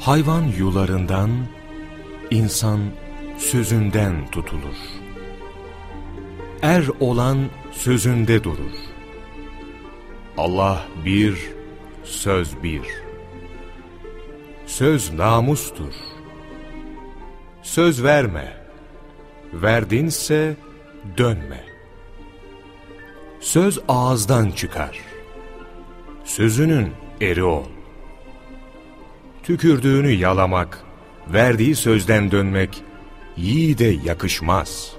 Hayvan yularından, insan sözünden tutulur. Er olan sözünde durur. Allah bir, söz bir. Söz namustur. Söz verme. Verdinse dönme. Söz ağızdan çıkar. Sözünün eri ol. Tükürdüğünü yalamak, verdiği sözden dönmek yiğide yakışmaz.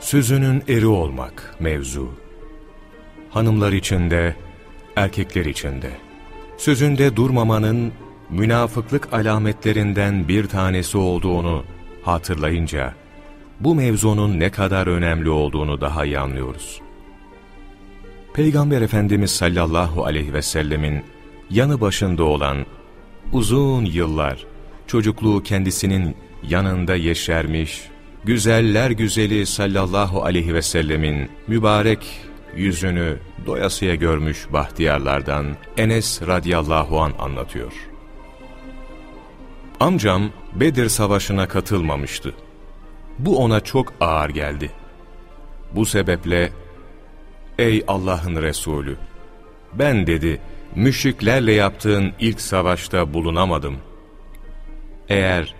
Sözünün eri olmak mevzu. Hanımlar içinde, erkekler içinde. Sözünde durmamanın münafıklık alametlerinden bir tanesi olduğunu hatırlayınca, bu mevzunun ne kadar önemli olduğunu daha iyi anlıyoruz. Peygamber Efendimiz sallallahu aleyhi ve sellemin yanı başında olan uzun yıllar çocukluğu kendisinin yanında yeşermiş, güzeller güzeli sallallahu aleyhi ve sellemin mübarek yüzünü doyasıya görmüş bahtiyarlardan Enes radıyallahu an anlatıyor. Amcam Bedir Savaşı'na katılmamıştı. Bu ona çok ağır geldi. Bu sebeple, ''Ey Allah'ın Resulü, ben dedi, müşriklerle yaptığın ilk savaşta bulunamadım. Eğer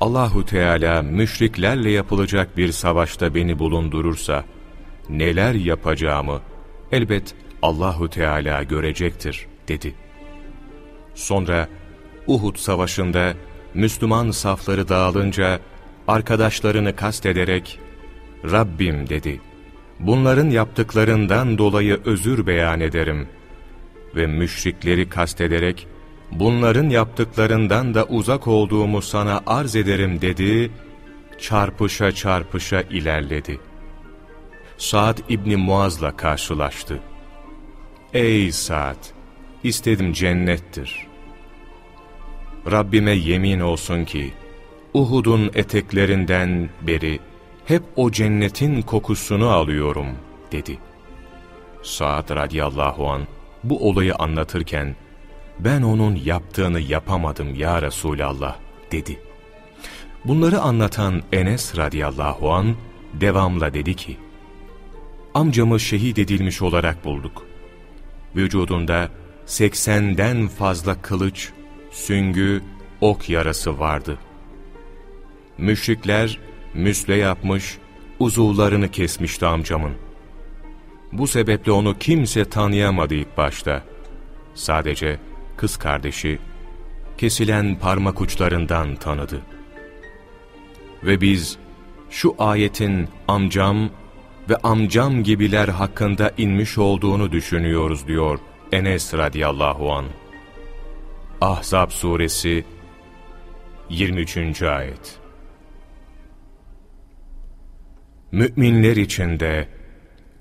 Allahu Teala müşriklerle yapılacak bir savaşta beni bulundurursa, neler yapacağımı elbet Allahu Teala görecektir, dedi. Sonra Uhud Savaşı'nda Müslüman safları dağılınca, arkadaşlarını kastederek, Rabbim dedi, bunların yaptıklarından dolayı özür beyan ederim ve müşrikleri kastederek, bunların yaptıklarından da uzak olduğumu sana arz ederim dedi, çarpışa çarpışa ilerledi. Saad İbni Muaz'la karşılaştı. Ey Saad! istedim cennettir. Rabbime yemin olsun ki, Uhud'un eteklerinden beri hep o cennetin kokusunu alıyorum, dedi. Saad radiyallahu an bu olayı anlatırken, ben onun yaptığını yapamadım ya Resulallah, dedi. Bunları anlatan Enes radiyallahu an devamla dedi ki, amcamı şehit edilmiş olarak bulduk. Vücudunda seksenden fazla kılıç, süngü, ok yarası vardı. Müşrikler müsle yapmış, uzuvlarını kesmişti amcamın. Bu sebeple onu kimse tanıyamadı ilk başta. Sadece kız kardeşi kesilen parmak uçlarından tanıdı. Ve biz şu ayetin amcam ve amcam gibiler hakkında inmiş olduğunu düşünüyoruz diyor Enes radıyallahu an. Ahzab suresi 23. ayet Müminler içinde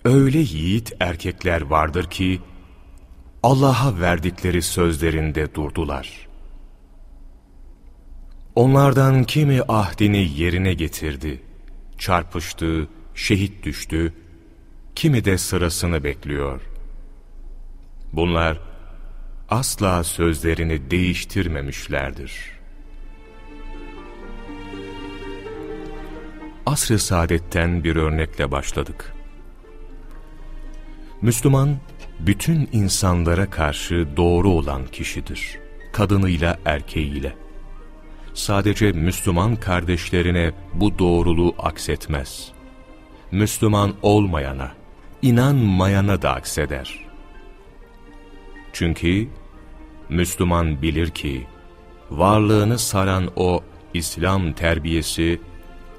öyle yiğit erkekler vardır ki Allah'a verdikleri sözlerinde durdular. Onlardan kimi ahdini yerine getirdi, çarpıştı, şehit düştü, kimi de sırasını bekliyor. Bunlar asla sözlerini değiştirmemişlerdir. Asr-ı Saadet'ten bir örnekle başladık. Müslüman, bütün insanlara karşı doğru olan kişidir. Kadınıyla erkeğiyle. Sadece Müslüman kardeşlerine bu doğruluğu aksetmez. Müslüman olmayana, inanmayana da akseder. Çünkü Müslüman bilir ki, varlığını saran o İslam terbiyesi,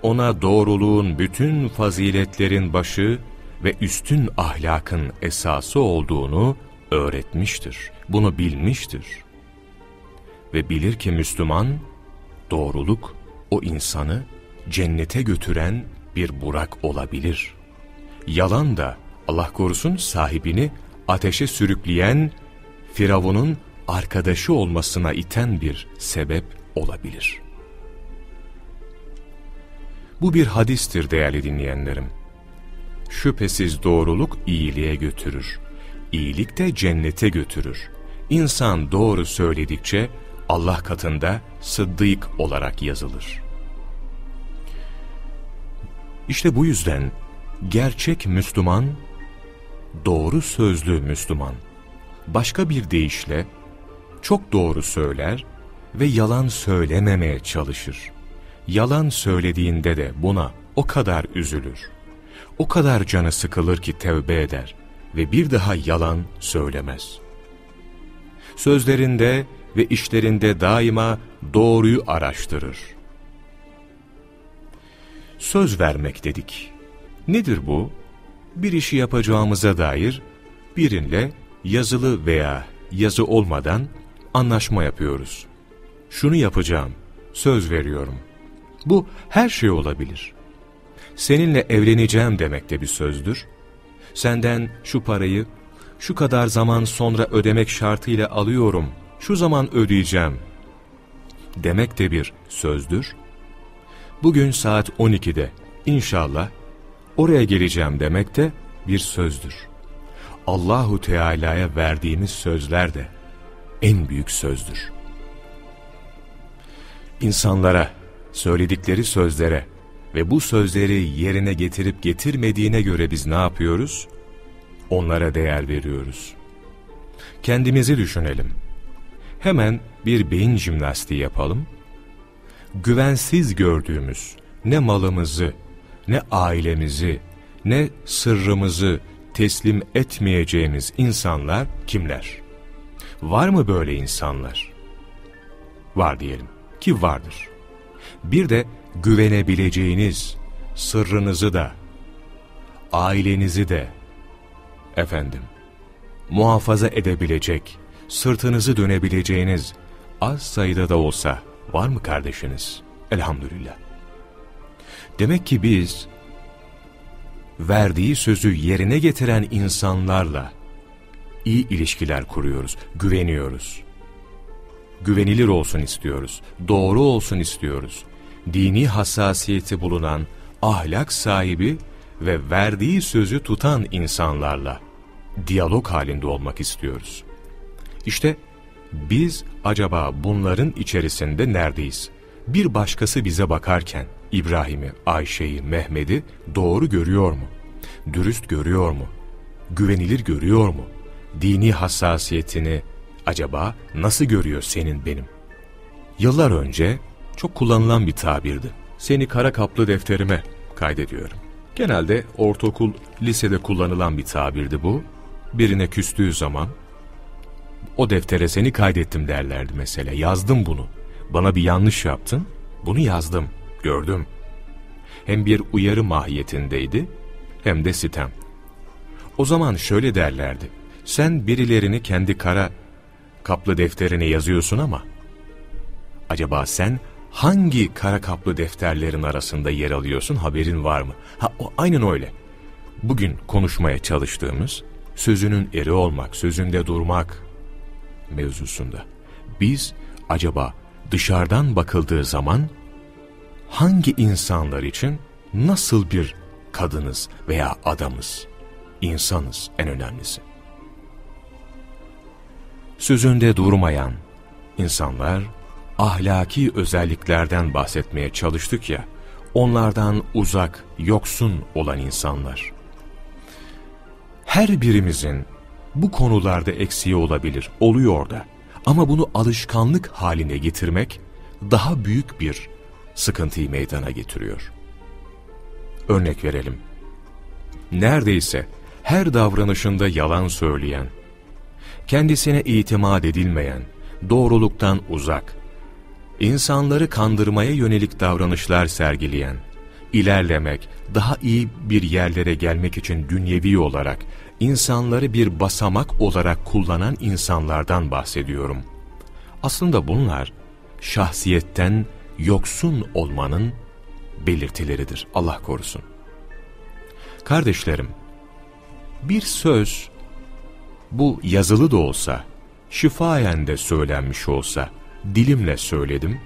ona doğruluğun bütün faziletlerin başı ve üstün ahlakın esası olduğunu öğretmiştir. Bunu bilmiştir. Ve bilir ki Müslüman, doğruluk o insanı cennete götüren bir burak olabilir. Yalan da Allah korusun sahibini ateşe sürükleyen Firavun'un arkadaşı olmasına iten bir sebep olabilir. Bu bir hadistir değerli dinleyenlerim. Şüphesiz doğruluk iyiliğe götürür. iyilik de cennete götürür. İnsan doğru söyledikçe Allah katında sıddık olarak yazılır. İşte bu yüzden gerçek Müslüman, doğru sözlü Müslüman. Başka bir deyişle çok doğru söyler ve yalan söylememeye çalışır. Yalan söylediğinde de buna o kadar üzülür. O kadar canı sıkılır ki tevbe eder ve bir daha yalan söylemez. Sözlerinde ve işlerinde daima doğruyu araştırır. Söz vermek dedik. Nedir bu? Bir işi yapacağımıza dair birinle yazılı veya yazı olmadan anlaşma yapıyoruz. Şunu yapacağım, söz veriyorum. Bu her şey olabilir. Seninle evleneceğim demek de bir sözdür. Senden şu parayı şu kadar zaman sonra ödemek şartıyla alıyorum, şu zaman ödeyeceğim demek de bir sözdür. Bugün saat 12'de inşallah oraya geleceğim demek de bir sözdür. Allahu Teala'ya verdiğimiz sözler de en büyük sözdür. İnsanlara söyledikleri sözlere ve bu sözleri yerine getirip getirmediğine göre biz ne yapıyoruz? Onlara değer veriyoruz. Kendimizi düşünelim. Hemen bir beyin jimnastiği yapalım. Güvensiz gördüğümüz ne malımızı, ne ailemizi, ne sırrımızı teslim etmeyeceğimiz insanlar kimler? Var mı böyle insanlar? Var diyelim ki vardır. Bir de güvenebileceğiniz sırrınızı da, ailenizi de, efendim, muhafaza edebilecek, sırtınızı dönebileceğiniz az sayıda da olsa var mı kardeşiniz? Elhamdülillah. Demek ki biz, verdiği sözü yerine getiren insanlarla iyi ilişkiler kuruyoruz, güveniyoruz. Güvenilir olsun istiyoruz, doğru olsun istiyoruz. Dini hassasiyeti bulunan, ahlak sahibi ve verdiği sözü tutan insanlarla diyalog halinde olmak istiyoruz. İşte biz acaba bunların içerisinde neredeyiz? Bir başkası bize bakarken İbrahim'i, Ayşe'yi, Mehmet'i doğru görüyor mu? Dürüst görüyor mu? Güvenilir görüyor mu? Dini hassasiyetini acaba nasıl görüyor senin benim? Yıllar önce çok kullanılan bir tabirdi. Seni kara kaplı defterime kaydediyorum. Genelde ortaokul, lisede kullanılan bir tabirdi bu. Birine küstüğü zaman o deftere seni kaydettim derlerdi mesela. Yazdım bunu. Bana bir yanlış yaptın. Bunu yazdım. Gördüm. Hem bir uyarı mahiyetindeydi hem de sitem. O zaman şöyle derlerdi. Sen birilerini kendi kara kaplı defterine yazıyorsun ama acaba sen hangi kara kaplı defterlerin arasında yer alıyorsun haberin var mı? Ha o aynen öyle. Bugün konuşmaya çalıştığımız sözünün eri olmak, sözünde durmak mevzusunda. Biz acaba dışarıdan bakıldığı zaman hangi insanlar için nasıl bir kadınız veya adamız, insanız en önemlisi. Sözünde durmayan insanlar ahlaki özelliklerden bahsetmeye çalıştık ya, onlardan uzak, yoksun olan insanlar. Her birimizin bu konularda eksiği olabilir, oluyor da. Ama bunu alışkanlık haline getirmek daha büyük bir sıkıntıyı meydana getiriyor. Örnek verelim. Neredeyse her davranışında yalan söyleyen, kendisine itimat edilmeyen, doğruluktan uzak, insanları kandırmaya yönelik davranışlar sergileyen, ilerlemek, daha iyi bir yerlere gelmek için dünyevi olarak, insanları bir basamak olarak kullanan insanlardan bahsediyorum. Aslında bunlar, şahsiyetten yoksun olmanın belirtileridir. Allah korusun. Kardeşlerim, bir söz, bu yazılı da olsa, şifayen de söylenmiş olsa, dilimle söyledim,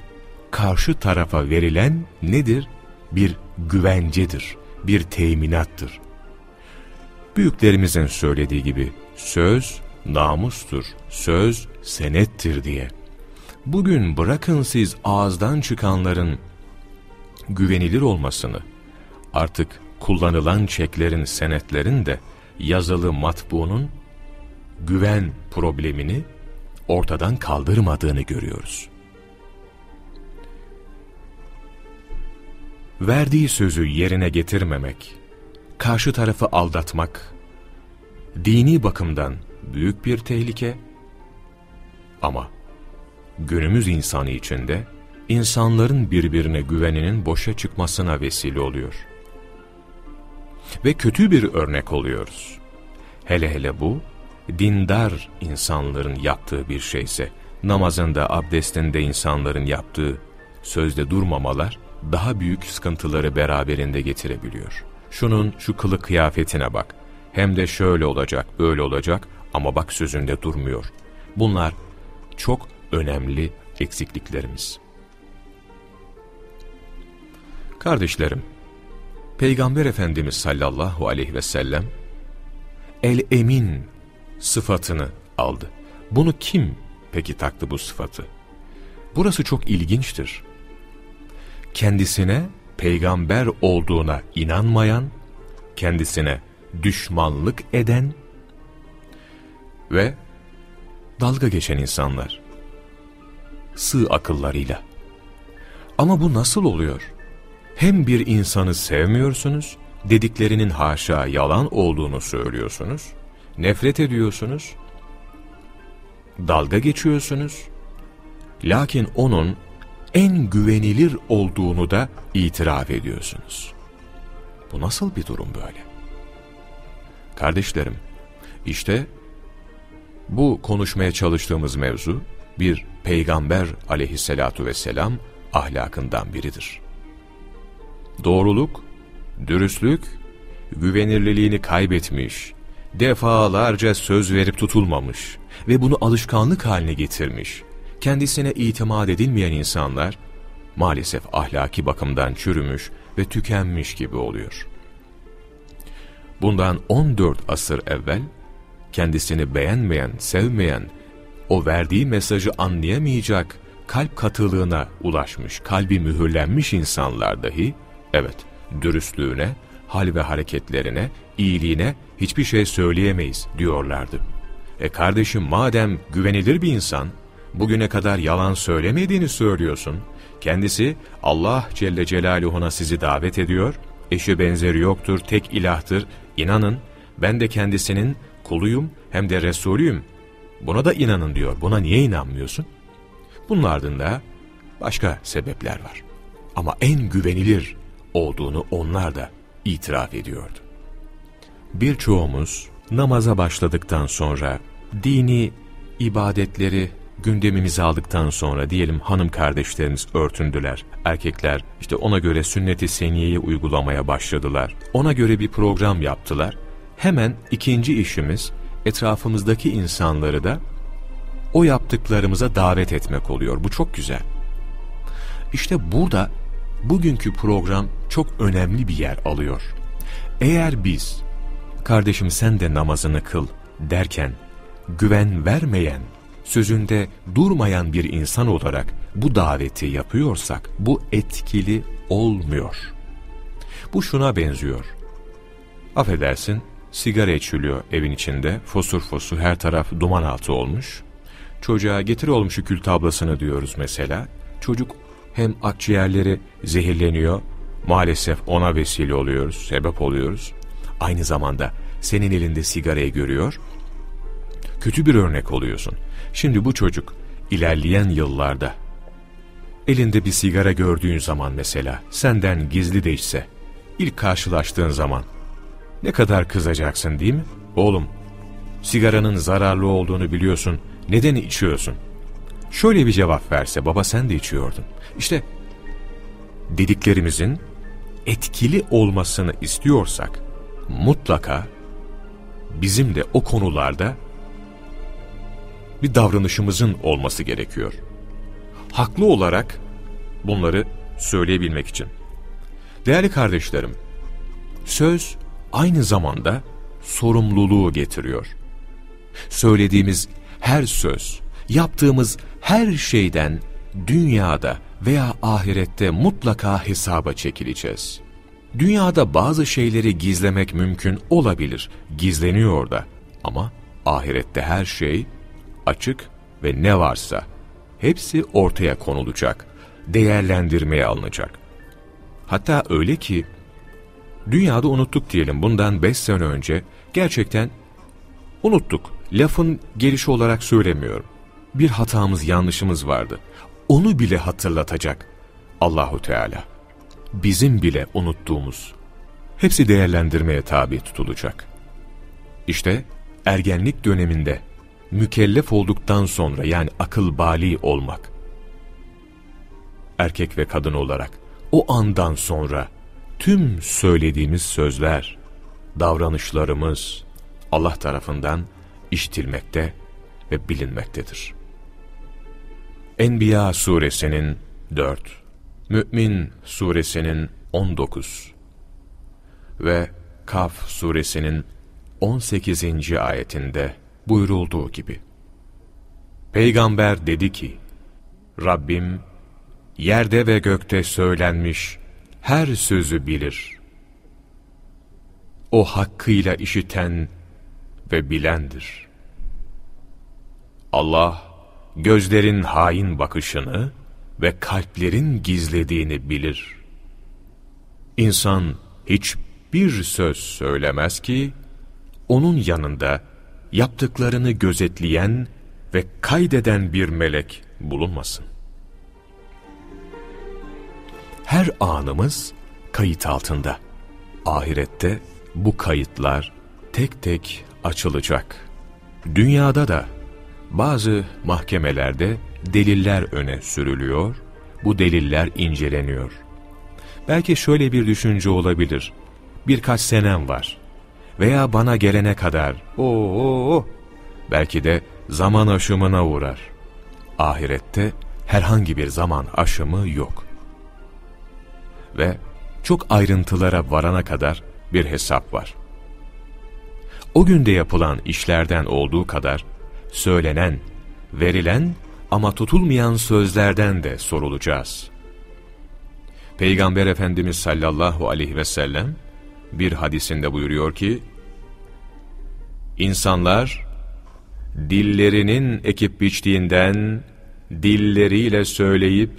karşı tarafa verilen nedir? Bir güvencedir, bir teminattır. Büyüklerimizin söylediği gibi söz namustur, söz senettir diye. Bugün bırakın siz ağızdan çıkanların güvenilir olmasını, artık kullanılan çeklerin, senetlerin de yazılı matbuunun güven problemini ortadan kaldırmadığını görüyoruz. Verdiği sözü yerine getirmemek, karşı tarafı aldatmak, dini bakımdan büyük bir tehlike ama günümüz insanı içinde insanların birbirine güveninin boşa çıkmasına vesile oluyor. Ve kötü bir örnek oluyoruz. Hele hele bu, dindar insanların yaptığı bir şeyse, namazında, abdestinde insanların yaptığı sözde durmamalar, daha büyük sıkıntıları beraberinde getirebiliyor. Şunun şu kılık kıyafetine bak, hem de şöyle olacak, böyle olacak ama bak sözünde durmuyor. Bunlar çok önemli eksikliklerimiz. Kardeşlerim, Peygamber Efendimiz sallallahu aleyhi ve sellem el-emin sıfatını aldı. Bunu kim peki taktı bu sıfatı? Burası çok ilginçtir. Kendisine peygamber olduğuna inanmayan, kendisine düşmanlık eden ve dalga geçen insanlar. Sığ akıllarıyla. Ama bu nasıl oluyor? Hem bir insanı sevmiyorsunuz, dediklerinin haşa yalan olduğunu söylüyorsunuz, nefret ediyorsunuz, dalga geçiyorsunuz, lakin onun en güvenilir olduğunu da itiraf ediyorsunuz. Bu nasıl bir durum böyle? Kardeşlerim, işte bu konuşmaya çalıştığımız mevzu bir peygamber aleyhissalatu vesselam ahlakından biridir. Doğruluk, dürüstlük, güvenirliliğini kaybetmiş, defalarca söz verip tutulmamış ve bunu alışkanlık haline getirmiş, kendisine itimat edilmeyen insanlar maalesef ahlaki bakımdan çürümüş ve tükenmiş gibi oluyor. Bundan 14 asır evvel kendisini beğenmeyen, sevmeyen, o verdiği mesajı anlayamayacak kalp katılığına ulaşmış, kalbi mühürlenmiş insanlar dahi, evet, dürüstlüğüne, hal ve hareketlerine, iyiliğine hiçbir şey söyleyemeyiz diyorlardı. E kardeşim madem güvenilir bir insan, bugüne kadar yalan söylemediğini söylüyorsun, kendisi Allah Celle Celaluhu'na sizi davet ediyor, eşi benzeri yoktur, tek ilahtır, inanın ben de kendisinin kuluyum hem de Resulüyüm. Buna da inanın diyor. Buna niye inanmıyorsun? Bunun ardında başka sebepler var. Ama en güvenilir olduğunu onlar da itiraf ediyordu. Birçoğumuz namaza başladıktan sonra dini ibadetleri gündemimize aldıktan sonra diyelim hanım kardeşlerimiz örtündüler. Erkekler işte ona göre sünnet-i seniyeyi uygulamaya başladılar. Ona göre bir program yaptılar. Hemen ikinci işimiz etrafımızdaki insanları da o yaptıklarımıza davet etmek oluyor. Bu çok güzel. İşte burada bugünkü program çok önemli bir yer alıyor. Eğer biz, kardeşim sen de namazını kıl derken güven vermeyen, sözünde durmayan bir insan olarak bu daveti yapıyorsak bu etkili olmuyor. Bu şuna benziyor. Affedersin, sigara içiliyor evin içinde, fosur fosur her taraf duman altı olmuş. Çocuğa getir oğlum şu kül tablasını diyoruz mesela. Çocuk hem akciğerleri zehirleniyor, maalesef ona vesile oluyoruz, sebep oluyoruz. Aynı zamanda senin elinde sigarayı görüyor, kötü bir örnek oluyorsun. Şimdi bu çocuk ilerleyen yıllarda elinde bir sigara gördüğün zaman mesela senden gizli de içse, ilk karşılaştığın zaman ne kadar kızacaksın değil mi? Oğlum, sigaranın zararlı olduğunu biliyorsun, neden içiyorsun? Şöyle bir cevap verse, baba sen de içiyordun. İşte dediklerimizin etkili olmasını istiyorsak, mutlaka bizim de o konularda bir davranışımızın olması gerekiyor. Haklı olarak bunları söyleyebilmek için. Değerli kardeşlerim, söz aynı zamanda sorumluluğu getiriyor. Söylediğimiz her söz, yaptığımız her şeyden dünyada veya ahirette mutlaka hesaba çekileceğiz. Dünyada bazı şeyleri gizlemek mümkün olabilir, gizleniyor da. Ama ahirette her şey açık ve ne varsa hepsi ortaya konulacak, değerlendirmeye alınacak. Hatta öyle ki, dünyada unuttuk diyelim bundan beş sene önce, gerçekten unuttuk. Lafın gelişi olarak söylemiyorum. Bir hatamız, yanlışımız vardı. Onu bile hatırlatacak Allahu Teala. Bizim bile unuttuğumuz. Hepsi değerlendirmeye tabi tutulacak. İşte ergenlik döneminde mükellef olduktan sonra yani akıl bali olmak, erkek ve kadın olarak o andan sonra tüm söylediğimiz sözler, davranışlarımız Allah tarafından işitilmekte ve bilinmektedir. Enbiya suresinin 4, Mü'min suresinin 19 ve Kaf suresinin 18. ayetinde buyurulduğu gibi. Peygamber dedi ki, Rabbim yerde ve gökte söylenmiş her sözü bilir. O hakkıyla işiten ve bilendir. Allah, gözlerin hain bakışını ve kalplerin gizlediğini bilir. İnsan hiçbir söz söylemez ki, onun yanında yaptıklarını gözetleyen ve kaydeden bir melek bulunmasın. Her anımız kayıt altında. Ahirette bu kayıtlar tek tek açılacak. Dünyada da bazı mahkemelerde deliller öne sürülüyor, bu deliller inceleniyor. Belki şöyle bir düşünce olabilir. Birkaç senem var veya bana gelene kadar o belki de zaman aşımına uğrar. Ahirette herhangi bir zaman aşımı yok. Ve çok ayrıntılara varana kadar bir hesap var. O günde yapılan işlerden olduğu kadar söylenen, verilen ama tutulmayan sözlerden de sorulacağız. Peygamber Efendimiz sallallahu aleyhi ve sellem bir hadisinde buyuruyor ki, İnsanlar, dillerinin ekip biçtiğinden, dilleriyle söyleyip,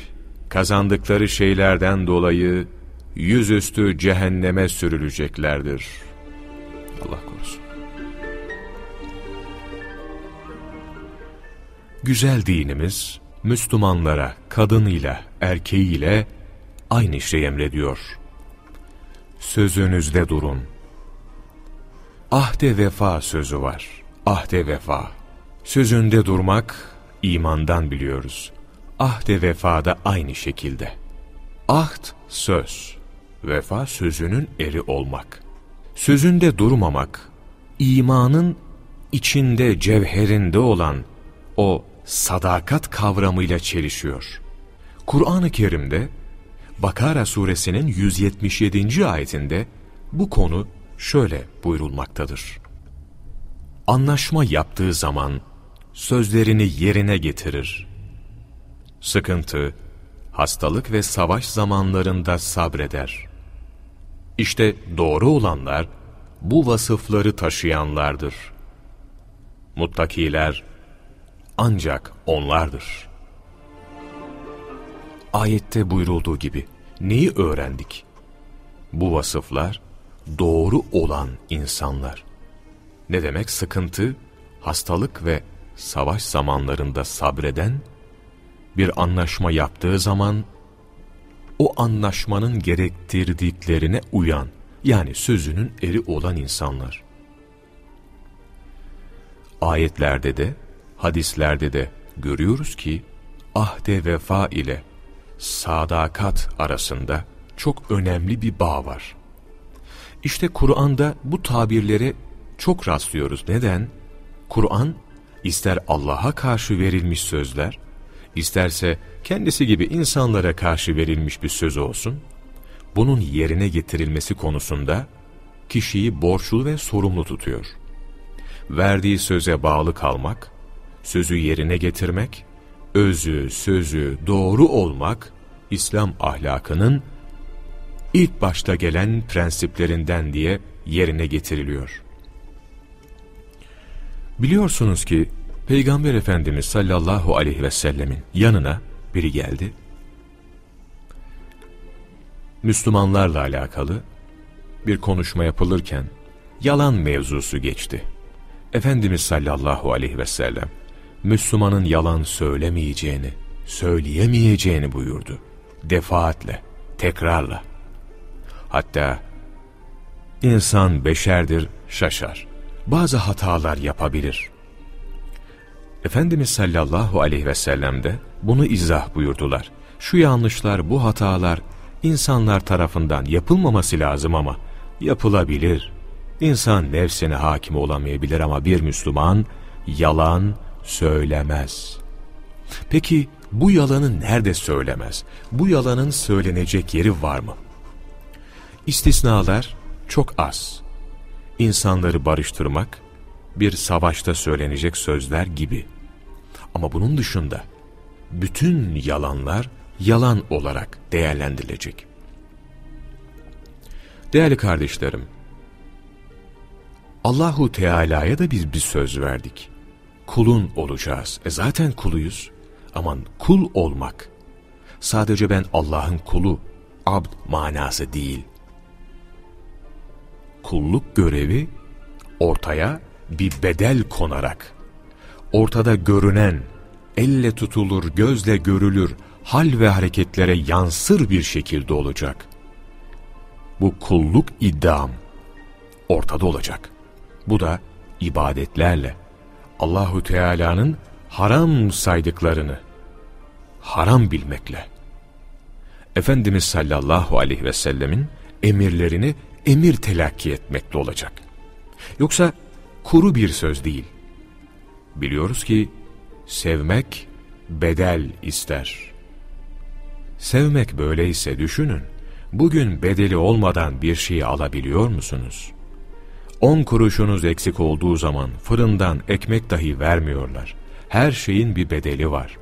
kazandıkları şeylerden dolayı, yüzüstü cehenneme sürüleceklerdir. Allah korusun. Güzel dinimiz, Müslümanlara kadınıyla, erkeğiyle aynı şey emrediyor. Sözünüzde durun. Ahde vefa sözü var. Ahde vefa. Sözünde durmak imandan biliyoruz. Ahde vefa da aynı şekilde. Ahd söz. Vefa sözünün eri olmak. Sözünde durmamak, imanın içinde, cevherinde olan o sadakat kavramıyla çelişiyor. Kur'an-ı Kerim'de Bakara suresinin 177. ayetinde bu konu şöyle buyurulmaktadır. Anlaşma yaptığı zaman sözlerini yerine getirir. Sıkıntı, hastalık ve savaş zamanlarında sabreder. İşte doğru olanlar bu vasıfları taşıyanlardır. Muttakiler ancak onlardır. Ayette buyurulduğu gibi neyi öğrendik? Bu vasıflar doğru olan insanlar. Ne demek sıkıntı, hastalık ve savaş zamanlarında sabreden, bir anlaşma yaptığı zaman o anlaşmanın gerektirdiklerine uyan, yani sözünün eri olan insanlar. Ayetlerde de, hadislerde de görüyoruz ki, ahde vefa ile sadakat arasında çok önemli bir bağ var. İşte Kur'an'da bu tabirlere çok rastlıyoruz. Neden? Kur'an ister Allah'a karşı verilmiş sözler, isterse kendisi gibi insanlara karşı verilmiş bir söz olsun, bunun yerine getirilmesi konusunda kişiyi borçlu ve sorumlu tutuyor. Verdiği söze bağlı kalmak, sözü yerine getirmek, özü, sözü doğru olmak, İslam ahlakının ilk başta gelen prensiplerinden diye yerine getiriliyor. Biliyorsunuz ki Peygamber Efendimiz sallallahu aleyhi ve sellemin yanına biri geldi. Müslümanlarla alakalı bir konuşma yapılırken yalan mevzusu geçti. Efendimiz sallallahu aleyhi ve sellem Müslümanın yalan söylemeyeceğini, söyleyemeyeceğini buyurdu. Defaatle, tekrarla. Hatta insan beşerdir, şaşar. Bazı hatalar yapabilir. Efendimiz sallallahu aleyhi ve sellem de bunu izah buyurdular. Şu yanlışlar, bu hatalar insanlar tarafından yapılmaması lazım ama yapılabilir. İnsan nefsine hakim olamayabilir ama bir Müslüman yalan söylemez. Peki bu yalanı nerede söylemez? Bu yalanın söylenecek yeri var mı? İstisnalar çok az. İnsanları barıştırmak, bir savaşta söylenecek sözler gibi. Ama bunun dışında bütün yalanlar yalan olarak değerlendirilecek. Değerli kardeşlerim, Allahu Teala'ya da biz bir söz verdik. Kulun olacağız. E zaten kuluyuz. Aman kul olmak. Sadece ben Allah'ın kulu, abd manası değil. Kulluk görevi ortaya bir bedel konarak, ortada görünen, elle tutulur, gözle görülür, hal ve hareketlere yansır bir şekilde olacak. Bu kulluk iddiam ortada olacak. Bu da ibadetlerle Allahu Teala'nın haram saydıklarını haram bilmekle Efendimiz sallallahu aleyhi ve sellemin emirlerini emir telakki etmekle olacak. Yoksa kuru bir söz değil. Biliyoruz ki sevmek bedel ister. Sevmek böyleyse düşünün, bugün bedeli olmadan bir şeyi alabiliyor musunuz? On kuruşunuz eksik olduğu zaman fırından ekmek dahi vermiyorlar. Her şeyin bir bedeli var.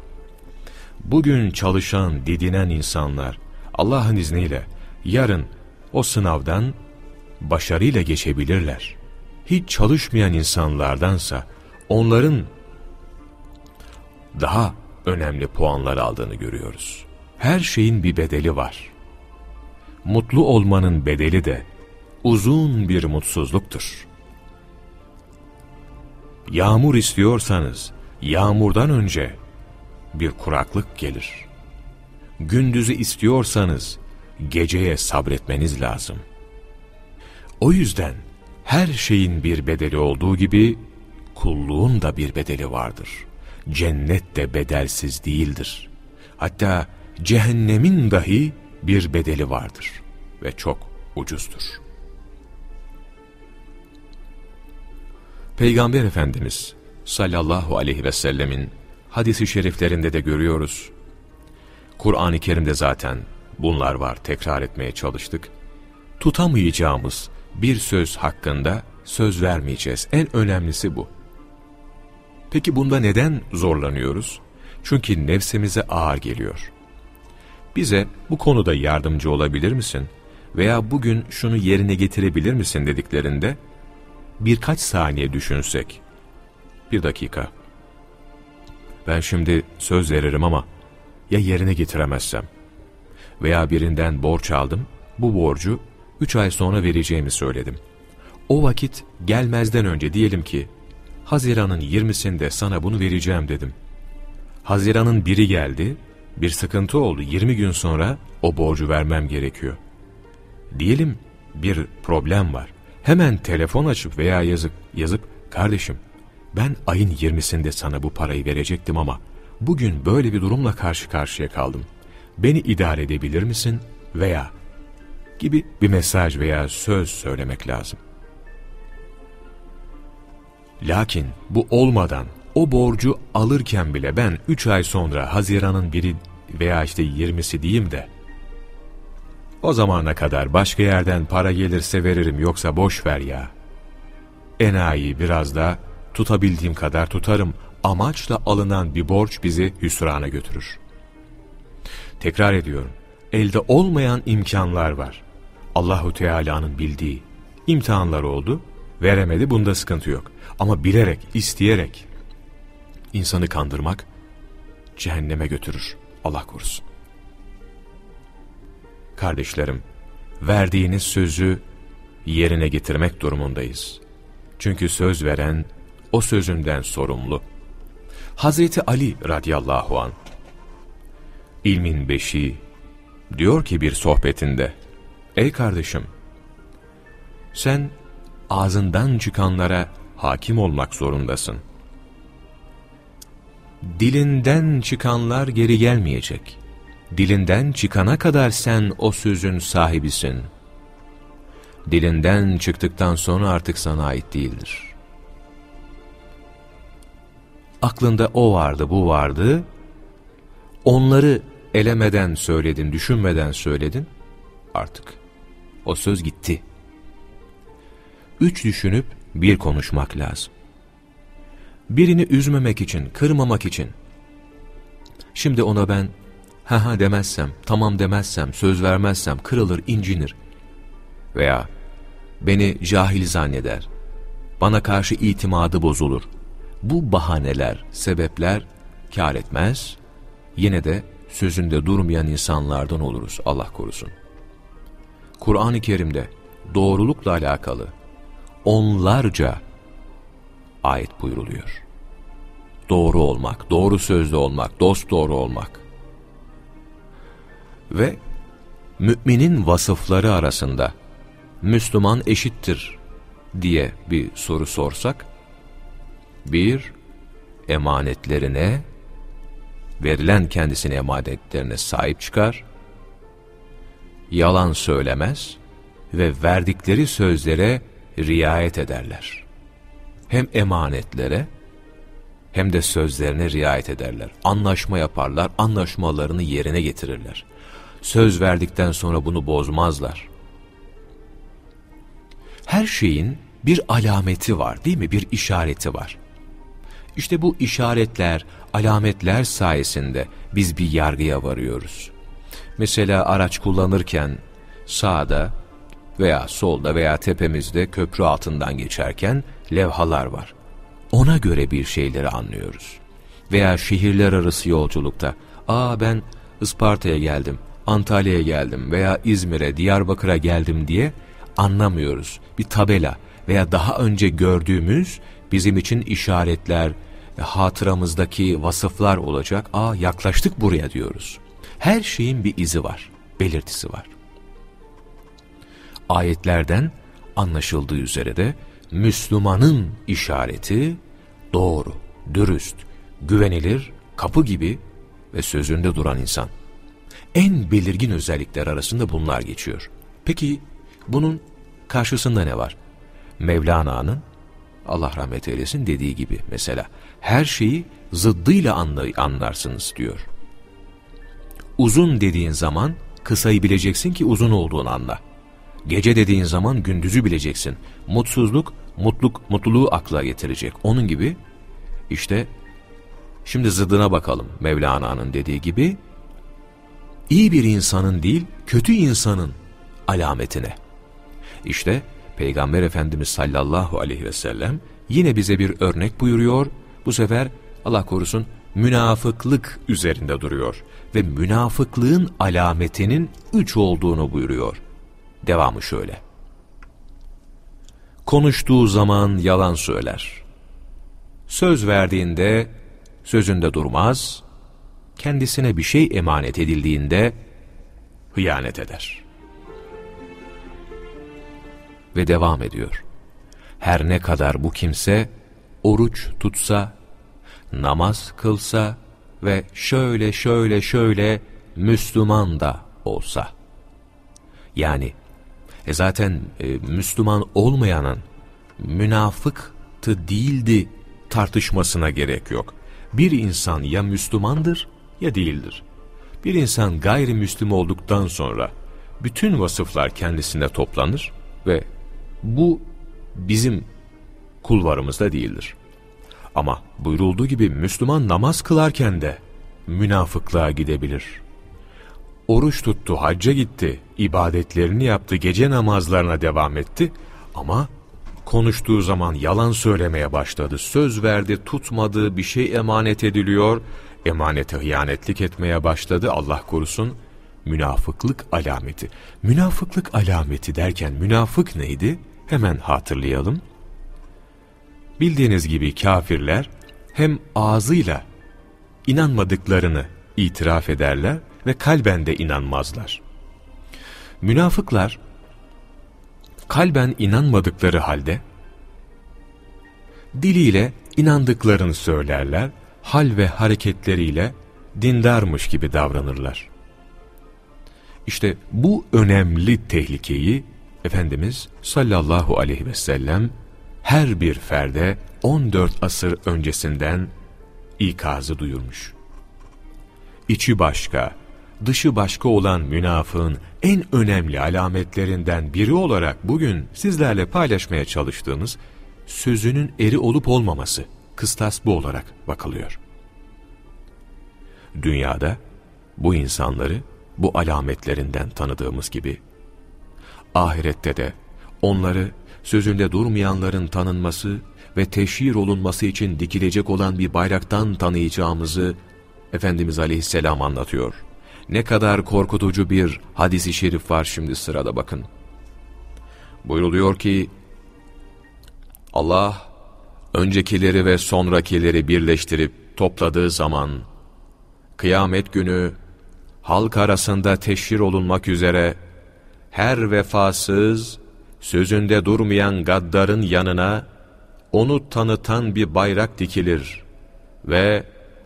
Bugün çalışan, didinen insanlar Allah'ın izniyle yarın o sınavdan başarıyla geçebilirler. Hiç çalışmayan insanlardansa onların daha önemli puanlar aldığını görüyoruz. Her şeyin bir bedeli var. Mutlu olmanın bedeli de uzun bir mutsuzluktur. Yağmur istiyorsanız, yağmurdan önce bir kuraklık gelir. Gündüzü istiyorsanız, geceye sabretmeniz lazım. O yüzden her şeyin bir bedeli olduğu gibi, kulluğun da bir bedeli vardır. Cennet de bedelsiz değildir. Hatta cehennemin dahi bir bedeli vardır ve çok ucuzdur. Peygamber Efendimiz sallallahu aleyhi ve sellemin hadisi şeriflerinde de görüyoruz. Kur'an-ı Kerim'de zaten bunlar var tekrar etmeye çalıştık. Tutamayacağımız bir söz hakkında söz vermeyeceğiz. En önemlisi bu. Peki bunda neden zorlanıyoruz? Çünkü nefsimize ağır geliyor. Bize bu konuda yardımcı olabilir misin? Veya bugün şunu yerine getirebilir misin dediklerinde birkaç saniye düşünsek. Bir dakika. Ben şimdi söz veririm ama ya yerine getiremezsem? Veya birinden borç aldım, bu borcu üç ay sonra vereceğimi söyledim. O vakit gelmezden önce diyelim ki, Haziran'ın 20'sinde sana bunu vereceğim dedim. Haziran'ın biri geldi, bir sıkıntı oldu, 20 gün sonra o borcu vermem gerekiyor. Diyelim bir problem var. Hemen telefon açıp veya yazıp, yazıp kardeşim ben ayın 20'sinde sana bu parayı verecektim ama bugün böyle bir durumla karşı karşıya kaldım. Beni idare edebilir misin? Veya gibi bir mesaj veya söz söylemek lazım. Lakin bu olmadan o borcu alırken bile ben 3 ay sonra Haziran'ın biri veya işte 20'si diyeyim de O zamana kadar başka yerden para gelirse veririm yoksa boş ver ya. Enayi biraz da tutabildiğim kadar tutarım. Amaçla alınan bir borç bizi hüsrana götürür. Tekrar ediyorum. Elde olmayan imkanlar var. Allahu Teala'nın bildiği imtihanlar oldu. Veremedi bunda sıkıntı yok. Ama bilerek, isteyerek insanı kandırmak cehenneme götürür. Allah korusun. Kardeşlerim, verdiğiniz sözü yerine getirmek durumundayız. Çünkü söz veren o sözünden sorumlu. Hazreti Ali radıyallahu an ilmin beşi diyor ki bir sohbetinde Ey kardeşim sen ağzından çıkanlara hakim olmak zorundasın. Dilinden çıkanlar geri gelmeyecek. Dilinden çıkana kadar sen o sözün sahibisin. Dilinden çıktıktan sonra artık sana ait değildir. Aklında o vardı, bu vardı. Onları elemeden söyledin, düşünmeden söyledin. Artık o söz gitti. Üç düşünüp bir konuşmak lazım. Birini üzmemek için, kırmamak için. Şimdi ona ben ha ha demezsem, tamam demezsem, söz vermezsem kırılır, incinir. Veya beni cahil zanneder, bana karşı itimadı bozulur. Bu bahaneler, sebepler kar etmez, yine de sözünde durmayan insanlardan oluruz Allah korusun. Kur'an-ı Kerim'de doğrulukla alakalı onlarca ayet buyruluyor. Doğru olmak, doğru sözlü olmak, dost doğru olmak. Ve müminin vasıfları arasında Müslüman eşittir diye bir soru sorsak, bir, emanetlerine, verilen kendisine emanetlerine sahip çıkar, yalan söylemez ve verdikleri sözlere riayet ederler. Hem emanetlere hem de sözlerine riayet ederler. Anlaşma yaparlar, anlaşmalarını yerine getirirler. Söz verdikten sonra bunu bozmazlar. Her şeyin bir alameti var değil mi? Bir işareti var. İşte bu işaretler, alametler sayesinde biz bir yargıya varıyoruz. Mesela araç kullanırken sağda veya solda veya tepemizde köprü altından geçerken levhalar var. Ona göre bir şeyleri anlıyoruz. Veya şehirler arası yolculukta, ''Aa ben Isparta'ya geldim, Antalya'ya geldim veya İzmir'e, Diyarbakır'a geldim.'' diye anlamıyoruz. Bir tabela veya daha önce gördüğümüz bizim için işaretler, hatıramızdaki vasıflar olacak. Aa yaklaştık buraya diyoruz. Her şeyin bir izi var, belirtisi var. Ayetlerden anlaşıldığı üzere de Müslümanın işareti doğru, dürüst, güvenilir, kapı gibi ve sözünde duran insan. En belirgin özellikler arasında bunlar geçiyor. Peki bunun karşısında ne var? Mevlana'nın Allah rahmet eylesin dediği gibi mesela her şeyi zıddıyla anlarsınız diyor. Uzun dediğin zaman kısayı bileceksin ki uzun olduğunu anla. Gece dediğin zaman gündüzü bileceksin. Mutsuzluk, mutluluk, mutluluğu akla getirecek. Onun gibi işte şimdi zıddına bakalım Mevlana'nın dediği gibi iyi bir insanın değil kötü insanın alametine. İşte Peygamber Efendimiz sallallahu aleyhi ve sellem yine bize bir örnek buyuruyor. Bu sefer Allah korusun münafıklık üzerinde duruyor ve münafıklığın alametinin üç olduğunu buyuruyor. Devamı şöyle. Konuştuğu zaman yalan söyler. Söz verdiğinde sözünde durmaz, kendisine bir şey emanet edildiğinde hıyanet eder. Ve devam ediyor. Her ne kadar bu kimse oruç tutsa, namaz kılsa ve şöyle şöyle şöyle Müslüman da olsa. Yani e zaten e, Müslüman olmayanın münafıktı değildi tartışmasına gerek yok. Bir insan ya Müslümandır ya değildir. Bir insan gayrimüslim olduktan sonra bütün vasıflar kendisinde toplanır ve bu bizim kulvarımızda değildir. Ama buyurulduğu gibi Müslüman namaz kılarken de münafıklığa gidebilir. Oruç tuttu, hacca gitti, ibadetlerini yaptı, gece namazlarına devam etti ama konuştuğu zaman yalan söylemeye başladı. Söz verdi, tutmadı, bir şey emanet ediliyor, emanete hıyanetlik etmeye başladı Allah korusun. Münafıklık alameti. Münafıklık alameti derken münafık neydi? Hemen hatırlayalım. Bildiğiniz gibi kafirler hem ağzıyla inanmadıklarını itiraf ederler ve kalben de inanmazlar. Münafıklar kalben inanmadıkları halde diliyle inandıklarını söylerler, hal ve hareketleriyle dindarmış gibi davranırlar. İşte bu önemli tehlikeyi Efendimiz sallallahu aleyhi ve sellem her bir ferde 14 asır öncesinden ikazı duyurmuş. İçi başka, dışı başka olan münafığın en önemli alametlerinden biri olarak bugün sizlerle paylaşmaya çalıştığımız sözünün eri olup olmaması kıstas bu olarak bakılıyor. Dünyada bu insanları bu alametlerinden tanıdığımız gibi ahirette de onları sözünde durmayanların tanınması ve teşhir olunması için dikilecek olan bir bayraktan tanıyacağımızı Efendimiz Aleyhisselam anlatıyor. Ne kadar korkutucu bir hadisi şerif var şimdi sırada bakın. Buyruluyor ki Allah öncekileri ve sonrakileri birleştirip topladığı zaman kıyamet günü halk arasında teşhir olunmak üzere her vefasız, sözünde durmayan gaddarın yanına onu tanıtan bir bayrak dikilir ve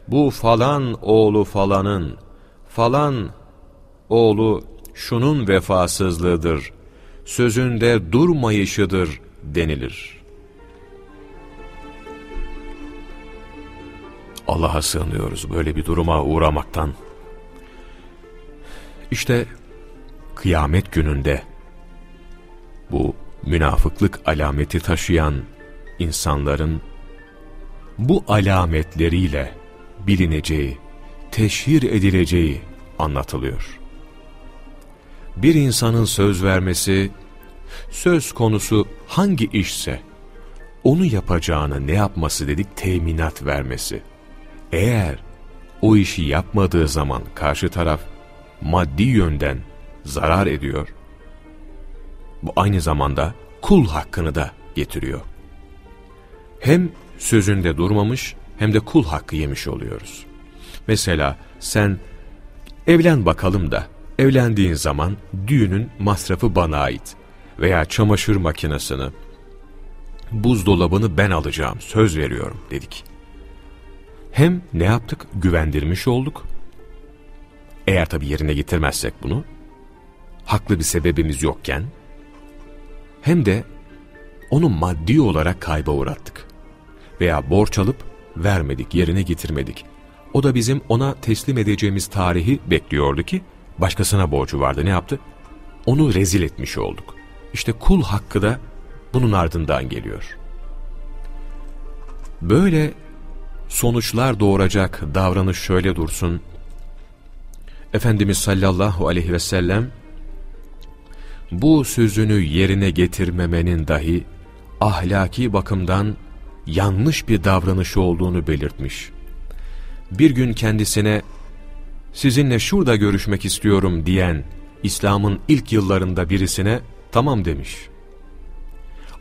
bu falan oğlu falanın, falan oğlu şunun vefasızlığıdır, sözünde durmayışıdır denilir. Allah'a sığınıyoruz böyle bir duruma uğramaktan. İşte kıyamet gününde bu münafıklık alameti taşıyan insanların bu alametleriyle bilineceği, teşhir edileceği anlatılıyor. Bir insanın söz vermesi, söz konusu hangi işse, onu yapacağını ne yapması dedik teminat vermesi. Eğer o işi yapmadığı zaman karşı taraf maddi yönden zarar ediyor, bu aynı zamanda kul hakkını da getiriyor. Hem sözünde durmamış hem de kul hakkı yemiş oluyoruz. Mesela sen evlen bakalım da evlendiğin zaman düğünün masrafı bana ait veya çamaşır makinesini, buzdolabını ben alacağım söz veriyorum dedik. Hem ne yaptık? Güvendirmiş olduk. Eğer tabi yerine getirmezsek bunu, haklı bir sebebimiz yokken, hem de onu maddi olarak kayba uğrattık. Veya borç alıp vermedik, yerine getirmedik. O da bizim ona teslim edeceğimiz tarihi bekliyordu ki, başkasına borcu vardı. Ne yaptı? Onu rezil etmiş olduk. İşte kul hakkı da bunun ardından geliyor. Böyle sonuçlar doğuracak davranış şöyle dursun. Efendimiz sallallahu aleyhi ve sellem bu sözünü yerine getirmemenin dahi ahlaki bakımdan yanlış bir davranış olduğunu belirtmiş. Bir gün kendisine sizinle şurada görüşmek istiyorum diyen İslam'ın ilk yıllarında birisine tamam demiş.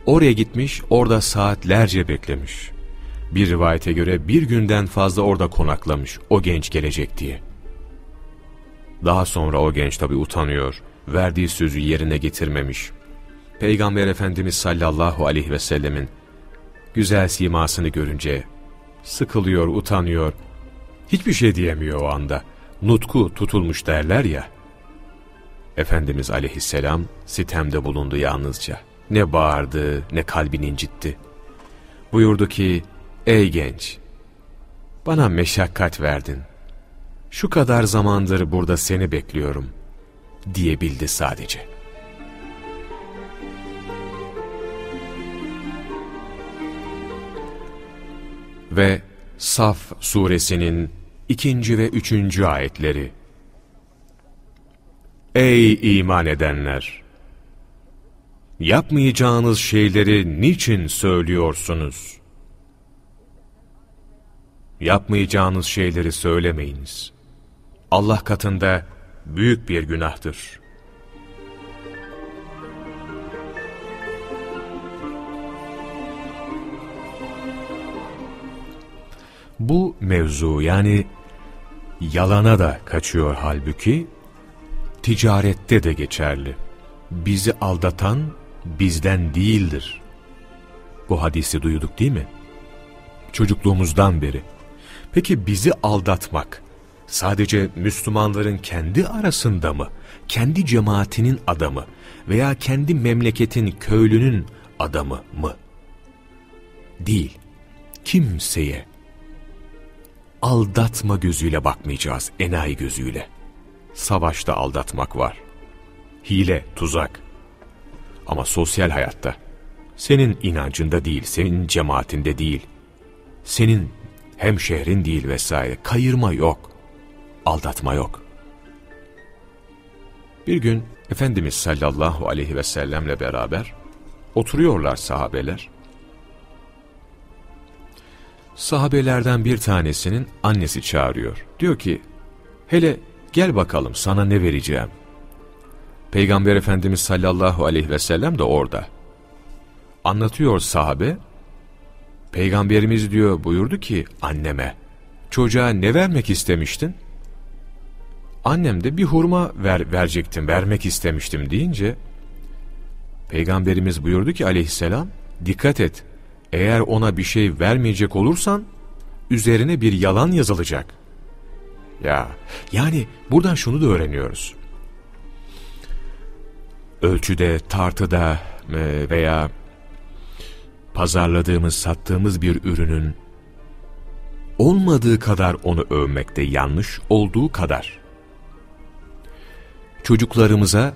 Oraya gitmiş, orada saatlerce beklemiş. Bir rivayete göre bir günden fazla orada konaklamış o genç gelecek diye. Daha sonra o genç tabi utanıyor, verdiği sözü yerine getirmemiş. Peygamber Efendimiz sallallahu aleyhi ve sellemin güzel simasını görünce sıkılıyor, utanıyor, hiçbir şey diyemiyor o anda. Nutku tutulmuş derler ya. Efendimiz aleyhisselam sitemde bulundu yalnızca. Ne bağırdı, ne kalbini incitti. Buyurdu ki, ey genç, bana meşakkat verdin. Şu kadar zamandır burada seni bekliyorum. diyebildi sadece. Ve Saf suresinin ikinci ve üçüncü ayetleri. Ey iman edenler! Yapmayacağınız şeyleri niçin söylüyorsunuz? Yapmayacağınız şeyleri söylemeyiniz. Allah katında büyük bir günahtır. Bu mevzu yani yalana da kaçıyor halbuki, ticarette de geçerli. Bizi aldatan bizden değildir. Bu hadisi duyduk değil mi? Çocukluğumuzdan beri. Peki bizi aldatmak sadece Müslümanların kendi arasında mı? Kendi cemaatinin adamı veya kendi memleketin köylünün adamı mı? Değil. Kimseye aldatma gözüyle bakmayacağız, enayi gözüyle. Savaşta aldatmak var. Hile, tuzak. Ama sosyal hayatta, senin inancında değil, senin cemaatinde değil, senin hem şehrin değil vesaire, kayırma yok, aldatma yok. Bir gün Efendimiz sallallahu aleyhi ve sellemle beraber oturuyorlar sahabeler sahabelerden bir tanesinin annesi çağırıyor. Diyor ki, hele gel bakalım sana ne vereceğim. Peygamber Efendimiz sallallahu aleyhi ve sellem de orada. Anlatıyor sahabe, Peygamberimiz diyor buyurdu ki anneme, çocuğa ne vermek istemiştin? Annem de bir hurma ver, verecektim, vermek istemiştim deyince, Peygamberimiz buyurdu ki aleyhisselam, dikkat et, eğer ona bir şey vermeyecek olursan, üzerine bir yalan yazılacak. Ya, yani buradan şunu da öğreniyoruz. Ölçüde, tartıda e, veya pazarladığımız, sattığımız bir ürünün olmadığı kadar onu övmekte yanlış olduğu kadar çocuklarımıza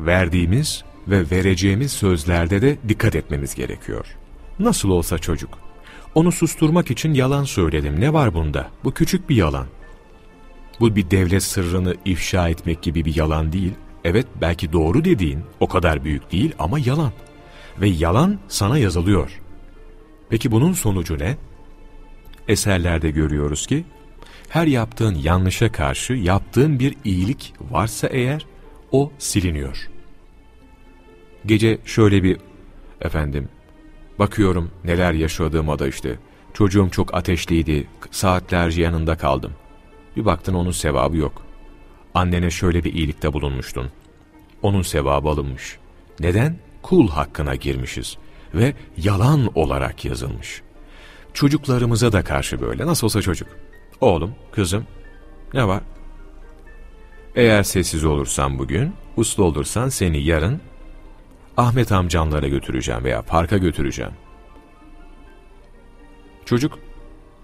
verdiğimiz ve vereceğimiz sözlerde de dikkat etmemiz gerekiyor. Nasıl olsa çocuk. Onu susturmak için yalan söyledim. Ne var bunda? Bu küçük bir yalan. Bu bir devlet sırrını ifşa etmek gibi bir yalan değil. Evet belki doğru dediğin o kadar büyük değil ama yalan. Ve yalan sana yazılıyor. Peki bunun sonucu ne? Eserlerde görüyoruz ki her yaptığın yanlışa karşı yaptığın bir iyilik varsa eğer o siliniyor. Gece şöyle bir efendim Bakıyorum neler yaşadığıma da işte. Çocuğum çok ateşliydi, saatlerce yanında kaldım. Bir baktın onun sevabı yok. Annene şöyle bir iyilikte bulunmuştun. Onun sevabı alınmış. Neden? Kul hakkına girmişiz. Ve yalan olarak yazılmış. Çocuklarımıza da karşı böyle. Nasıl olsa çocuk. Oğlum, kızım, ne var? Eğer sessiz olursan bugün, uslu olursan seni yarın Ahmet amcamlara götüreceğim veya parka götüreceğim. Çocuk,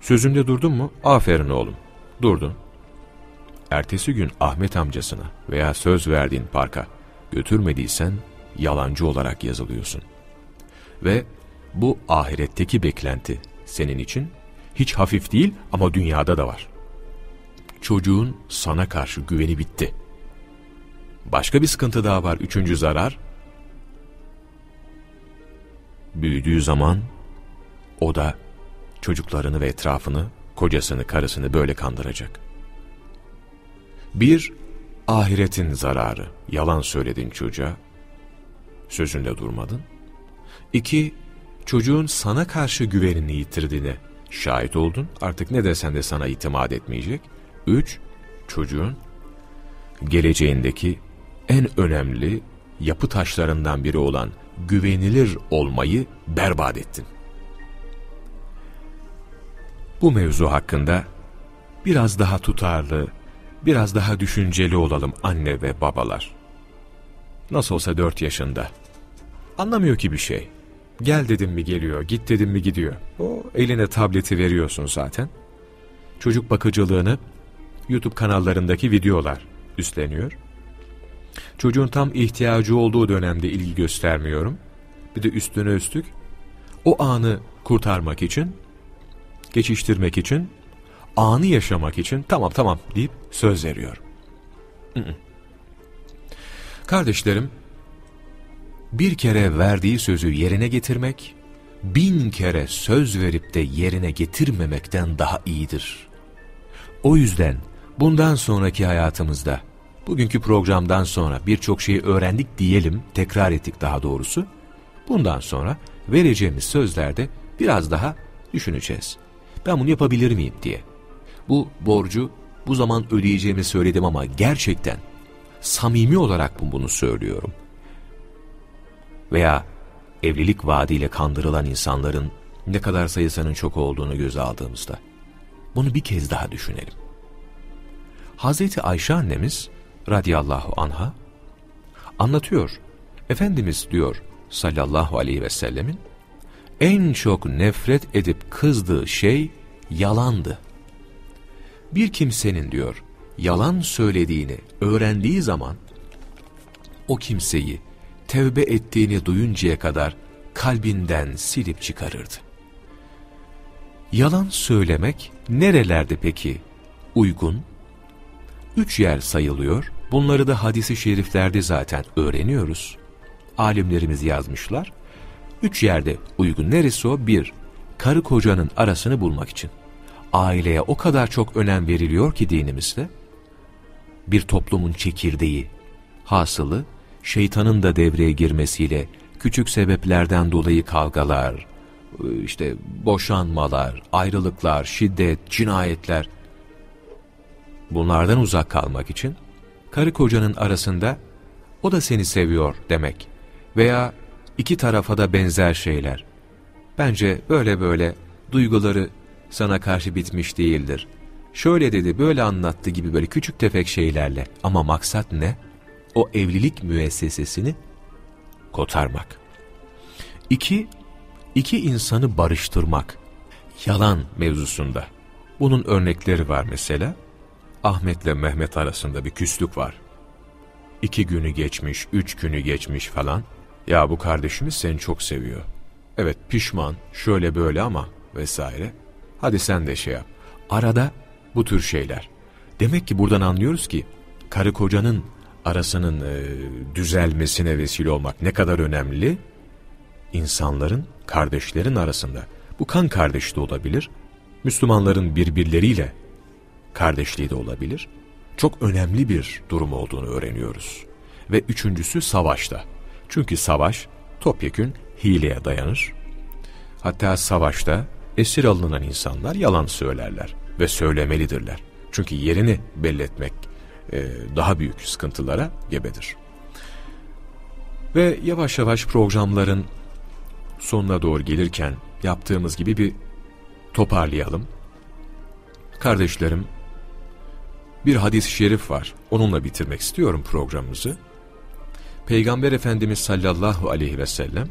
sözünde durdun mu? Aferin oğlum, durdun. Ertesi gün Ahmet amcasına veya söz verdiğin parka götürmediysen yalancı olarak yazılıyorsun. Ve bu ahiretteki beklenti senin için hiç hafif değil ama dünyada da var. Çocuğun sana karşı güveni bitti. Başka bir sıkıntı daha var. Üçüncü zarar, Büyüdüğü zaman o da çocuklarını ve etrafını, kocasını, karısını böyle kandıracak. Bir, ahiretin zararı. Yalan söyledin çocuğa, sözünde durmadın. İki, çocuğun sana karşı güvenini yitirdiğine şahit oldun. Artık ne desen de sana itimat etmeyecek. Üç, çocuğun geleceğindeki en önemli yapı taşlarından biri olan güvenilir olmayı berbat ettin. Bu mevzu hakkında biraz daha tutarlı, biraz daha düşünceli olalım anne ve babalar. Nasıl olsa dört yaşında. Anlamıyor ki bir şey. Gel dedim mi geliyor, git dedim mi gidiyor. O eline tableti veriyorsun zaten. Çocuk bakıcılığını YouTube kanallarındaki videolar üstleniyor. Çocuğun tam ihtiyacı olduğu dönemde ilgi göstermiyorum. Bir de üstüne üstlük o anı kurtarmak için, geçiştirmek için, anı yaşamak için tamam tamam deyip söz veriyor. Kardeşlerim, bir kere verdiği sözü yerine getirmek, bin kere söz verip de yerine getirmemekten daha iyidir. O yüzden bundan sonraki hayatımızda, bugünkü programdan sonra birçok şeyi öğrendik diyelim, tekrar ettik daha doğrusu. Bundan sonra vereceğimiz sözlerde biraz daha düşüneceğiz. Ben bunu yapabilir miyim diye. Bu borcu bu zaman ödeyeceğimi söyledim ama gerçekten samimi olarak bunu söylüyorum. Veya evlilik vaadiyle kandırılan insanların ne kadar sayısının çok olduğunu göze aldığımızda bunu bir kez daha düşünelim. Hazreti Ayşe annemiz radıyallahu anha anlatıyor. Efendimiz diyor sallallahu aleyhi ve sellemin en çok nefret edip kızdığı şey yalandı. Bir kimsenin diyor yalan söylediğini öğrendiği zaman o kimseyi tevbe ettiğini duyuncaya kadar kalbinden silip çıkarırdı. Yalan söylemek nerelerde peki uygun? Üç yer sayılıyor. Bunları da hadisi şeriflerde zaten öğreniyoruz. Alimlerimiz yazmışlar. Üç yerde uygun. Neresi o? Bir, karı kocanın arasını bulmak için. Aileye o kadar çok önem veriliyor ki dinimizde. Bir toplumun çekirdeği, hasılı, şeytanın da devreye girmesiyle küçük sebeplerden dolayı kavgalar, işte boşanmalar, ayrılıklar, şiddet, cinayetler bunlardan uzak kalmak için karı kocanın arasında o da seni seviyor demek veya iki tarafa da benzer şeyler. Bence böyle böyle duyguları sana karşı bitmiş değildir. Şöyle dedi, böyle anlattı gibi böyle küçük tefek şeylerle. Ama maksat ne? O evlilik müessesesini kotarmak. İki, iki insanı barıştırmak. Yalan mevzusunda. Bunun örnekleri var mesela. Ahmet'le Mehmet arasında bir küslük var. İki günü geçmiş, üç günü geçmiş falan. Ya bu kardeşimiz seni çok seviyor. Evet pişman, şöyle böyle ama vesaire. Hadi sen de şey yap. Arada bu tür şeyler. Demek ki buradan anlıyoruz ki karı kocanın arasının e, düzelmesine vesile olmak ne kadar önemli? İnsanların, kardeşlerin arasında. Bu kan kardeş de olabilir. Müslümanların birbirleriyle kardeşliği de olabilir. Çok önemli bir durum olduğunu öğreniyoruz. Ve üçüncüsü savaşta. Çünkü savaş topyekün hileye dayanır. Hatta savaşta esir alınan insanlar yalan söylerler ve söylemelidirler. Çünkü yerini belli etmek e, daha büyük sıkıntılara gebedir. Ve yavaş yavaş programların sonuna doğru gelirken yaptığımız gibi bir toparlayalım. Kardeşlerim, bir hadis-i şerif var. Onunla bitirmek istiyorum programımızı. Peygamber Efendimiz sallallahu aleyhi ve sellem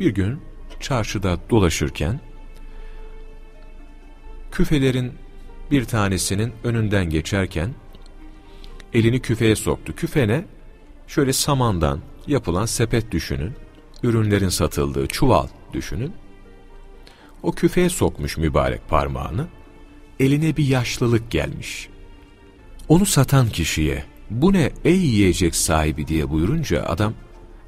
bir gün çarşıda dolaşırken küfelerin bir tanesinin önünden geçerken elini küfeye soktu. Küfene şöyle samandan yapılan sepet düşünün. Ürünlerin satıldığı çuval düşünün. O küfeye sokmuş mübarek parmağını. Eline bir yaşlılık gelmiş. Onu satan kişiye bu ne ey yiyecek sahibi diye buyurunca adam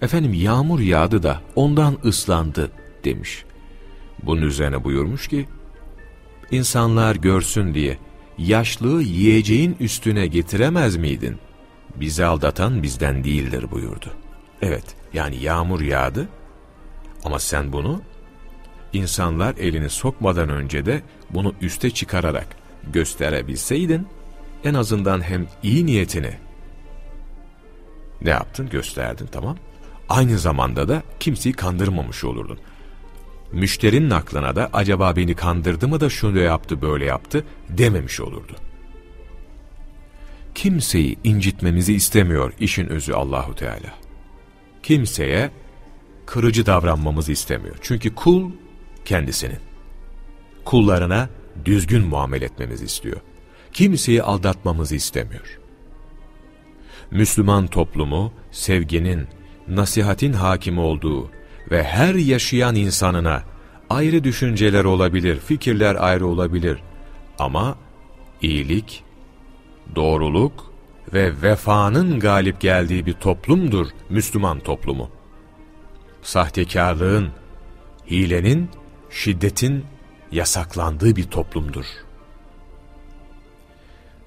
efendim yağmur yağdı da ondan ıslandı demiş. Bunun üzerine buyurmuş ki insanlar görsün diye yaşlığı yiyeceğin üstüne getiremez miydin? Bizi aldatan bizden değildir buyurdu. Evet yani yağmur yağdı ama sen bunu insanlar elini sokmadan önce de bunu üste çıkararak gösterebilseydin en azından hem iyi niyetini ne yaptın gösterdin tamam. Aynı zamanda da kimseyi kandırmamış olurdun. Müşterinin aklına da acaba beni kandırdı mı da şunu yaptı böyle yaptı dememiş olurdu. Kimseyi incitmemizi istemiyor işin özü Allahu Teala. Kimseye kırıcı davranmamızı istemiyor. Çünkü kul kendisinin. Kullarına düzgün muamele etmemizi istiyor kimseyi aldatmamızı istemiyor. Müslüman toplumu sevginin, nasihatin hakim olduğu ve her yaşayan insanına ayrı düşünceler olabilir, fikirler ayrı olabilir ama iyilik, doğruluk ve vefanın galip geldiği bir toplumdur Müslüman toplumu. Sahtekarlığın, hilenin, şiddetin yasaklandığı bir toplumdur.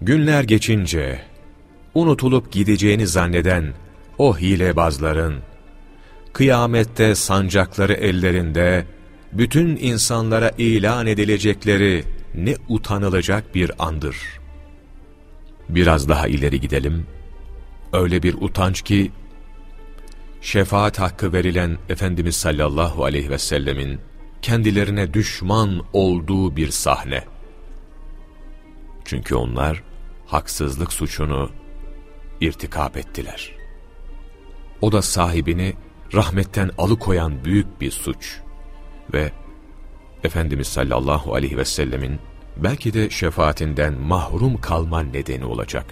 Günler geçince, unutulup gideceğini zanneden o hilebazların, kıyamette sancakları ellerinde, bütün insanlara ilan edilecekleri ne utanılacak bir andır. Biraz daha ileri gidelim. Öyle bir utanç ki, şefaat hakkı verilen Efendimiz sallallahu aleyhi ve sellemin kendilerine düşman olduğu bir sahne. Çünkü onlar haksızlık suçunu irtikap ettiler. O da sahibini rahmetten alıkoyan büyük bir suç ve Efendimiz sallallahu aleyhi ve sellemin belki de şefaatinden mahrum kalma nedeni olacak.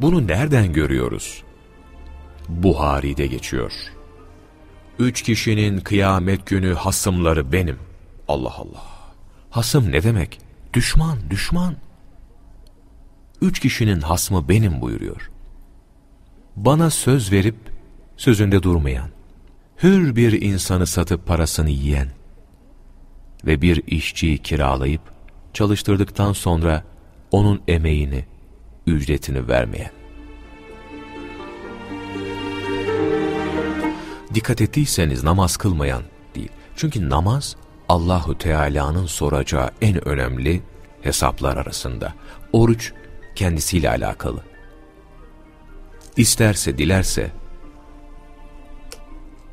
Bunu nereden görüyoruz? Buhari'de geçiyor. Üç kişinin kıyamet günü hasımları benim. Allah Allah. Hasım ne demek? Düşman, düşman. Üç kişinin hasmı benim buyuruyor. Bana söz verip sözünde durmayan, hür bir insanı satıp parasını yiyen ve bir işçiyi kiralayıp çalıştırdıktan sonra onun emeğini, ücretini vermeyen. Dikkat ettiyseniz namaz kılmayan değil. Çünkü namaz Allahu Teala'nın soracağı en önemli hesaplar arasında. Oruç kendisiyle alakalı. İsterse dilerse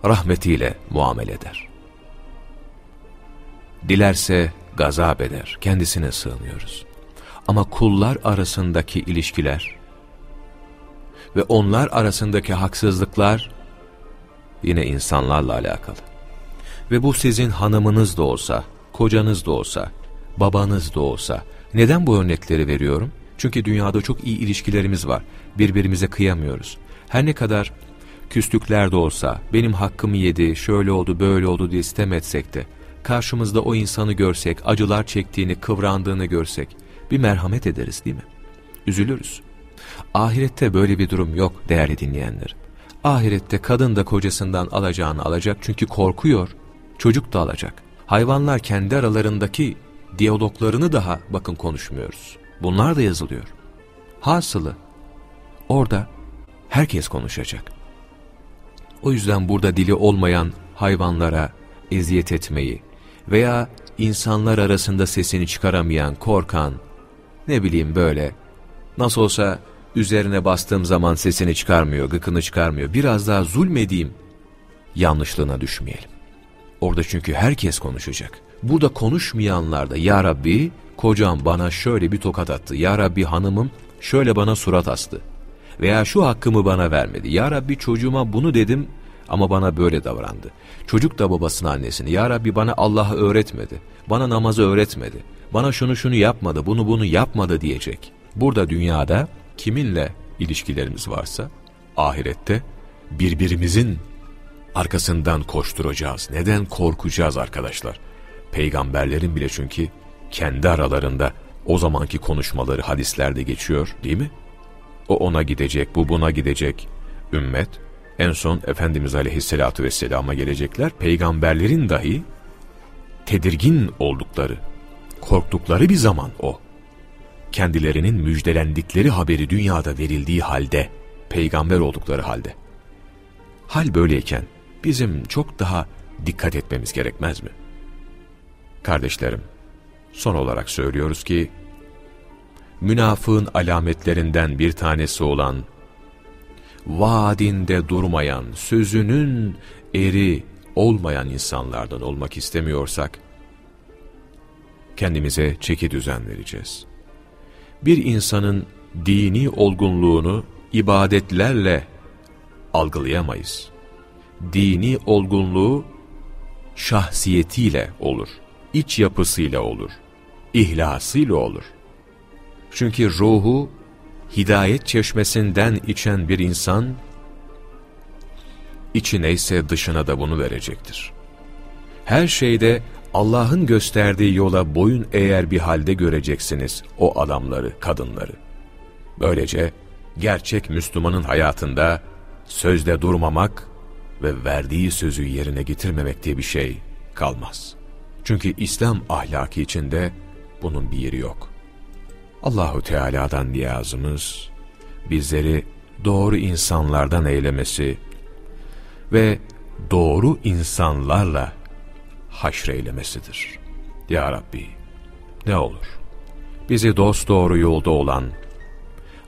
rahmetiyle muamele eder. Dilerse gazap eder, kendisine sığınıyoruz. Ama kullar arasındaki ilişkiler ve onlar arasındaki haksızlıklar yine insanlarla alakalı. Ve bu sizin hanımınız da olsa, kocanız da olsa, babanız da olsa. Neden bu örnekleri veriyorum? Çünkü dünyada çok iyi ilişkilerimiz var. Birbirimize kıyamıyoruz. Her ne kadar küslükler de olsa, benim hakkımı yedi, şöyle oldu, böyle oldu diye istem etsek de, karşımızda o insanı görsek, acılar çektiğini, kıvrandığını görsek, bir merhamet ederiz değil mi? Üzülürüz. Ahirette böyle bir durum yok değerli dinleyenler. Ahirette kadın da kocasından alacağını alacak çünkü korkuyor, çocuk da alacak. Hayvanlar kendi aralarındaki diyaloglarını daha bakın konuşmuyoruz. Bunlar da yazılıyor. Hasılı orada herkes konuşacak. O yüzden burada dili olmayan hayvanlara eziyet etmeyi veya insanlar arasında sesini çıkaramayan, korkan, ne bileyim böyle, nasıl olsa üzerine bastığım zaman sesini çıkarmıyor, gıkını çıkarmıyor, biraz daha zulmedeyim, yanlışlığına düşmeyelim. Orada çünkü herkes konuşacak. Burada konuşmayanlar da Ya Rabbi kocam bana şöyle bir tokat attı. Ya Rabbi hanımım şöyle bana surat astı. Veya şu hakkımı bana vermedi. Ya Rabbi çocuğuma bunu dedim ama bana böyle davrandı. Çocuk da babasına annesini. Ya Rabbi bana Allah'ı öğretmedi. Bana namazı öğretmedi. Bana şunu şunu yapmadı, bunu bunu yapmadı diyecek. Burada dünyada kiminle ilişkilerimiz varsa ahirette birbirimizin arkasından koşturacağız. Neden korkacağız arkadaşlar? Peygamberlerin bile çünkü kendi aralarında o zamanki konuşmaları hadislerde geçiyor değil mi? O ona gidecek, bu buna gidecek. Ümmet en son Efendimiz Aleyhisselatü Vesselam'a gelecekler. Peygamberlerin dahi tedirgin oldukları, korktukları bir zaman o. Kendilerinin müjdelendikleri haberi dünyada verildiği halde, peygamber oldukları halde. Hal böyleyken bizim çok daha dikkat etmemiz gerekmez mi? Kardeşlerim, son olarak söylüyoruz ki, münafığın alametlerinden bir tanesi olan, vaadinde durmayan, sözünün eri olmayan insanlardan olmak istemiyorsak, kendimize çeki düzen vereceğiz. Bir insanın dini olgunluğunu ibadetlerle algılayamayız. Dini olgunluğu şahsiyetiyle olur, iç yapısıyla olur, ihlasıyla olur. Çünkü ruhu hidayet çeşmesinden içen bir insan, içi neyse dışına da bunu verecektir. Her şeyde Allah'ın gösterdiği yola boyun eğer bir halde göreceksiniz o adamları, kadınları. Böylece gerçek Müslümanın hayatında sözde durmamak ve verdiği sözü yerine getirmemek diye bir şey kalmaz. Çünkü İslam ahlaki içinde bunun bir yeri yok. Allahu Teala'dan niyazımız bizleri doğru insanlardan eylemesi ve doğru insanlarla haşreylemesidir. Ya Rabbi ne olur bizi dost doğru yolda olan,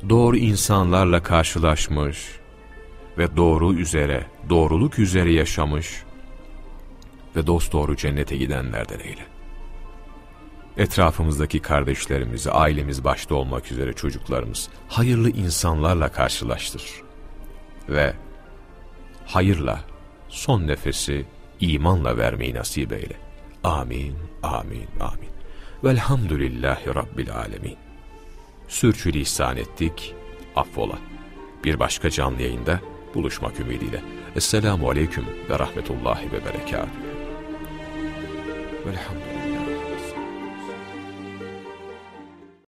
doğru insanlarla karşılaşmış ve doğru üzere, doğruluk üzere yaşamış ve dost doğru cennete gidenlerden eyle. Etrafımızdaki kardeşlerimizi, ailemiz başta olmak üzere çocuklarımız hayırlı insanlarla karşılaştır. Ve hayırla son nefesi imanla vermeyi nasip eyle. Amin, amin, amin. Velhamdülillahi Rabbil alemin. Sürçülisan ettik, affola. Bir başka canlı yayında buluşmak ümidiyle. Esselamu Aleyküm ve Rahmetullahi ve Berekatuhu. Velhamdülillah.